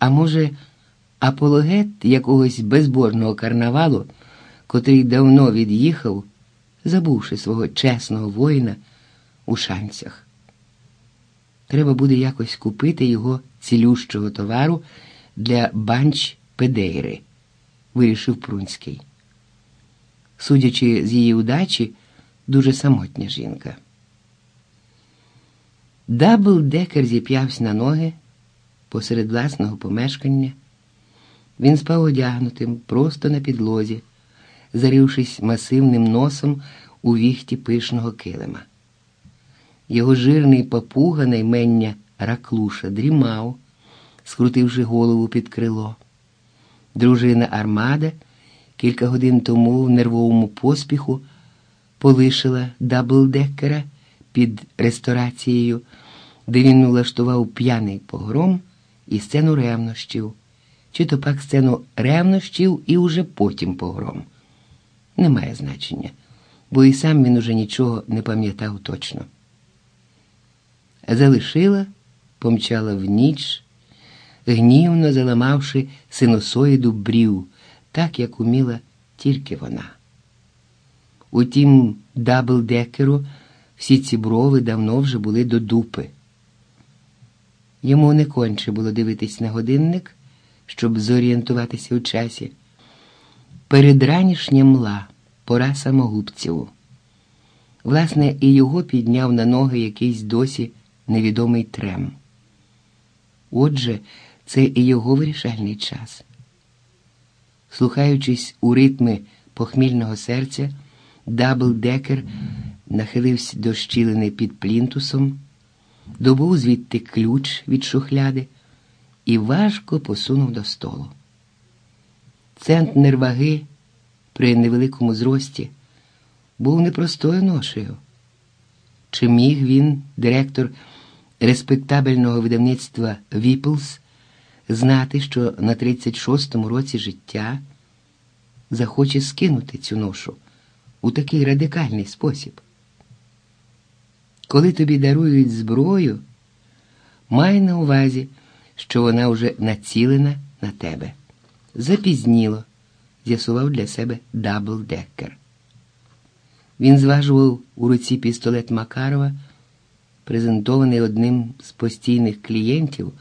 А може, апологет якогось безбожного карнавалу, котрий давно від'їхав, забувши свого чесного воїна у шанцях. Треба буде якось купити його цілющого товару для банч Педейри, вирішив Прунський. Судячи з її удачі, дуже самотня жінка. Дабл Декер зіп'явся на ноги посеред власного помешкання. Він спав одягнутим просто на підлозі, зарившись масивним носом у віхті пишного килима. Його жирний папуга наймення Раклуша дрімав, скрутивши голову під крило. Дружина Армада кілька годин тому в нервовому поспіху полишила даблдекера під ресторацією, де він улаштував п'яний погром і сцену ревнощів, чи то пак сцену ревнощів і уже потім погром. Немає значення, бо і сам він уже нічого не пам'ятав точно. Залишила, помчала в ніч, гнівно заламавши синусоїду брів, так як уміла тільки вона. Утім, даблдекеру всі ці брови давно вже були до дупи. Йому не конче було дивитись на годинник, щоб зорієнтуватися у часі. Передранішня мла, пора самогубців. Власне, і його підняв на ноги якийсь досі невідомий трем. Отже, це і його вирішальний час. Слухаючись у ритми похмільного серця, Даблдекер нахилився до щілини під плінтусом, добув звідти ключ від шухляди і важко посунув до столу. Центнер ваги при невеликому зрості був непростою ношею. Чи міг він, директор респектабельного видавництва Віплс, знати, що на 36-му році життя захоче скинути цю ношу у такий радикальний спосіб? Коли тобі дарують зброю, май на увазі, що вона вже націлена на тебе. Запізніло, з'ясував для себе Даблдекер. Він зважував у руці пістолет Макарова, презентований одним з постійних клієнтів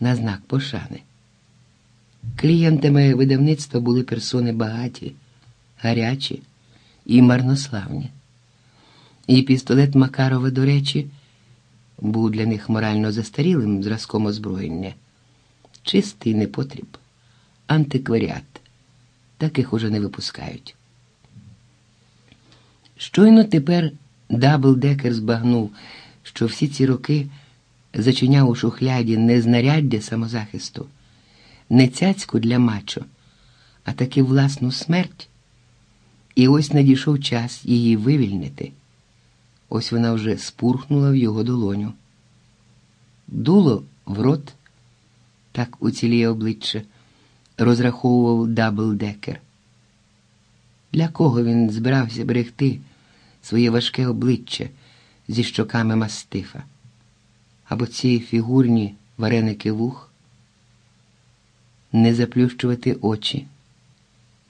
на знак пошани. Клієнтами видавництва були персони багаті, гарячі і марнославні. І пістолет Макарова, до речі, був для них морально застарілим зразком озброєння. Чистий непотріб, антикваріат. Таких уже не випускають. Щойно тепер Даблдекер збагнув, що всі ці роки зачиняв у шухляді не знаряддя самозахисту, не цяцьку для мачо, а таки власну смерть. І ось надійшов час її вивільнити. Ось вона вже спурхнула в його долоню. Дуло в рот, так уціліє обличчя, розраховував Даблдекер. Для кого він збирався берегти своє важке обличчя зі щоками мастифа? Або ці фігурні вареники вух? Не заплющувати очі.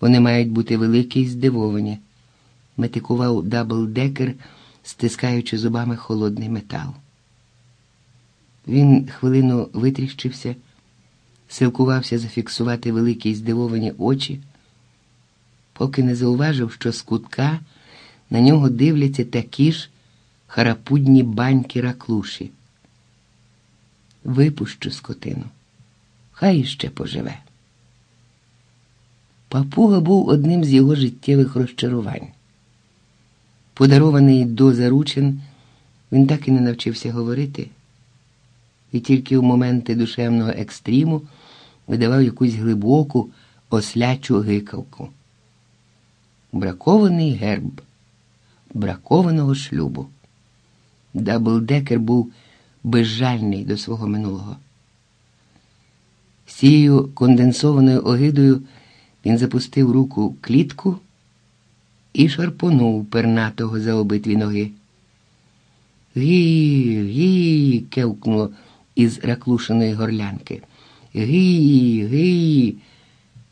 Вони мають бути великі й здивовані, метикував Даблдекер, стискаючи зубами холодний метал. Він хвилину витріщився, силкувався зафіксувати великі й здивовані очі, поки не зауважив, що з кутка на нього дивляться такі ж харапудні баньки раклуші. Випущу скотину, хай іще поживе. Папуга був одним з його життєвих розчарувань. Подарований до заручин, він так і не навчився говорити, і тільки в моменти душевного екстриму видавав якусь глибоку ослячу гикавку. Бракований герб, бракованого шлюбу. Даблдекер був безжальний до свого минулого. З цією конденсованою огидою. Він запустив руку в клітку і шарпонув пернатого за обидві ноги. Гі, гі, кевкнуло із раклушеної горлянки, Гі, гі.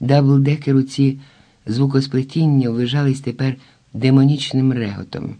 Даблдекеру ці звукосплетіння ввижались тепер демонічним реготом.